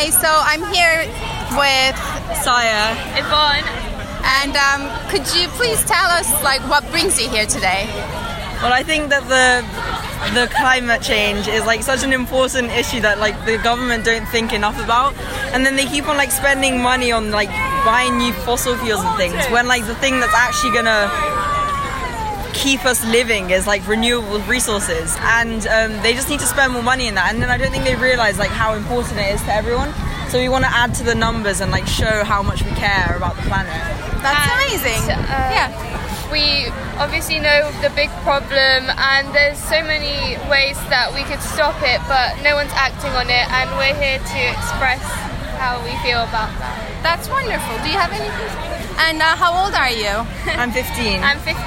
Hi, so I'm here with Saya. Yvonne. And um, could you please tell us like what brings you here today? Well, I think that the the climate change is like such an important issue that like the government don't think enough about, and then they keep on like spending money on like buying new fossil fuels and things when like the thing that's actually gonna keep us living is like renewable resources and um, they just need to spend more money in that and then i don't think they realize like how important it is to everyone so we want to add to the numbers and like show how much we care about the planet That's And, amazing. uh, yeah. We obviously know the big problem, and there's so many ways that we could stop it, but no one's acting on it, and we're here to express how we feel about that. That's wonderful. Do you have anything? And uh, how old are you? i'm 15 I'm 15.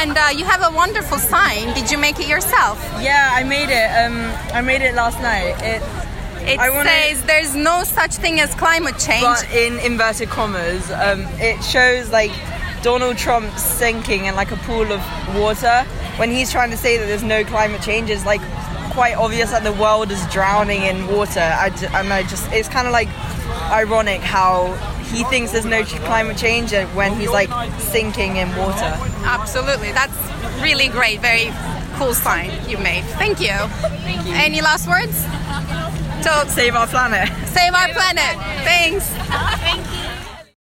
And uh, you have a wonderful sign. Did you make it yourself? yeah i made it um i made it last night it It I wanna- says there's no such thing as climate change. but in inverted commas, um, it shows like Donald Trump sinking in like a pool of water when he's trying to say that there's no climate change. It's like quite obvious that the world is drowning in water. I and I just, it's kind of like ironic how he thinks there's no climate change when he's like sinking in water. Absolutely. That's really great. Very cool sign you made. Thank you. Thank you. Any last words? So Save our planet. save our planet. Thanks. Thank you.